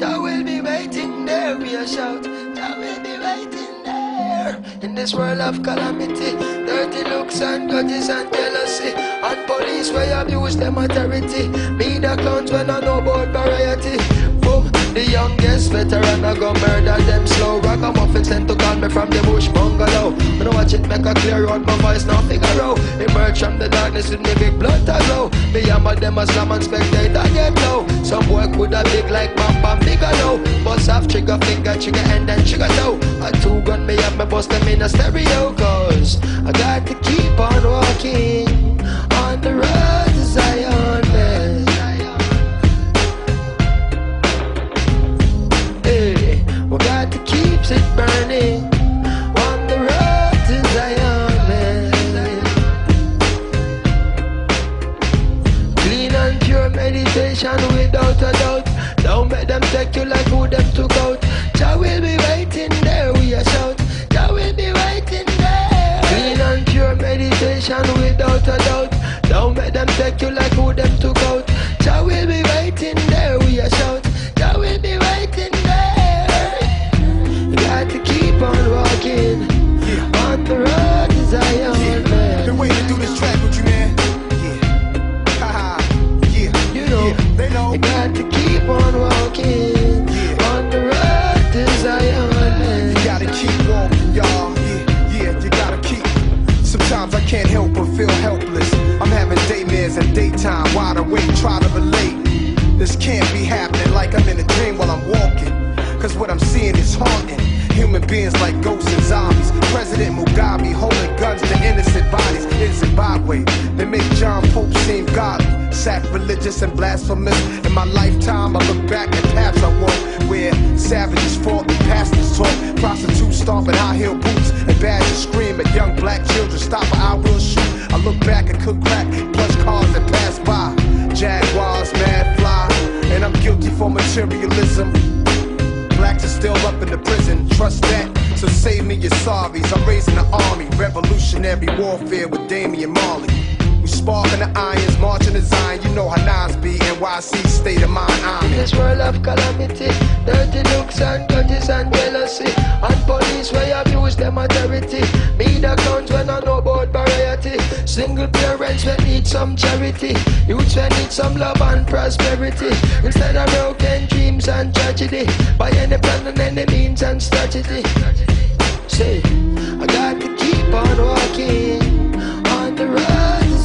Jah will be waiting there, we a shout. Jah will be waiting there. In this world of calamity, dirty looks and grudges and jealousy, and police where abuse them authority. Me the clowns when I know about variety. Boom, the youngest veteran I go murder them slow. Ragamuffin sent to call me from the bush bungalow. I watch it make a clear out, my voice now figure out. Emerge from the darkness with me big blood to glow. Me hammer them a slam and spectator get low. Some boy could a big like bam bam bigger low. Bust off trigger finger, trigger and then trigger toe. A two gun me up, me bust them in a stereo. Cause I got to keep on walking on the road who them took out. Jah will be waiting there, we a shout. Jah will be waiting there. Clean and pure meditation without a doubt. Don't make them take you like who them took out. Jah will be waiting there, we a shout. Jah will be waiting there. You got to keep on walking on the road to Zion, man. Been waiting to do this track with you, man. Yeah. Yeah. You know, Yeah. They know. you got to keep on walking Sometimes I can't help but feel helpless. I'm having daymares and daytime, wide awake, try to relate. This can't be happening like I'm in a dream while I'm walking. Cause what I'm seeing is haunting. Human beings like ghosts and zombies. President Mugabe holding guns to innocent bodies in Zimbabwe. They make John Pope seem godly, sacrilegious and blasphemous. In my lifetime, I look back at paths I walked where savages fought and pastors taught. Prostitutes stomping high heel boots and badgers scream at young black children. Stop or I will shoot. I look back and cook crack, plush cars that pass by. Jaguars, mad fly, and I'm guilty for materialism. Blacks are still up in the prison, trust that. So save me your sorries. I'm raising the army, revolutionary warfare with Damian Marley. Sparking the irons, marching the Zion. You know how Nas be, NYC state of mind. I'm In this world of calamity, dirty looks and grudges and jealousy, and police where abuse them authority. Me the clowns when I know about variety. Single parents when need some charity. Youths when need some love and prosperity. Instead of broken dreams and tragedy, by any plan and any means and strategy. Say, I got to keep on walking on the road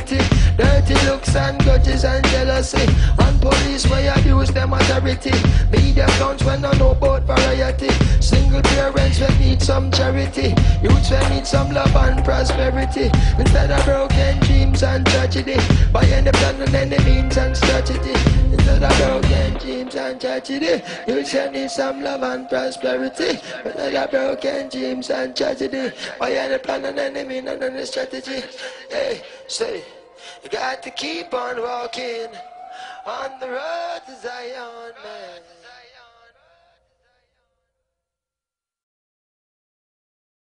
dirty looks and grudges and jealousy, and police where abuse them authority. Media accounts when I know about variety. Single parents when need some charity. Youths when need some love and prosperity. Instead of broken dreams and tragedy. By any plan and any and tragedy. Youths when need some love and prosperity. Instead of broken dreams and tragedy. By any plan and any means and any strategy. Hey, say, you got to keep on walking on the road to Zion, man.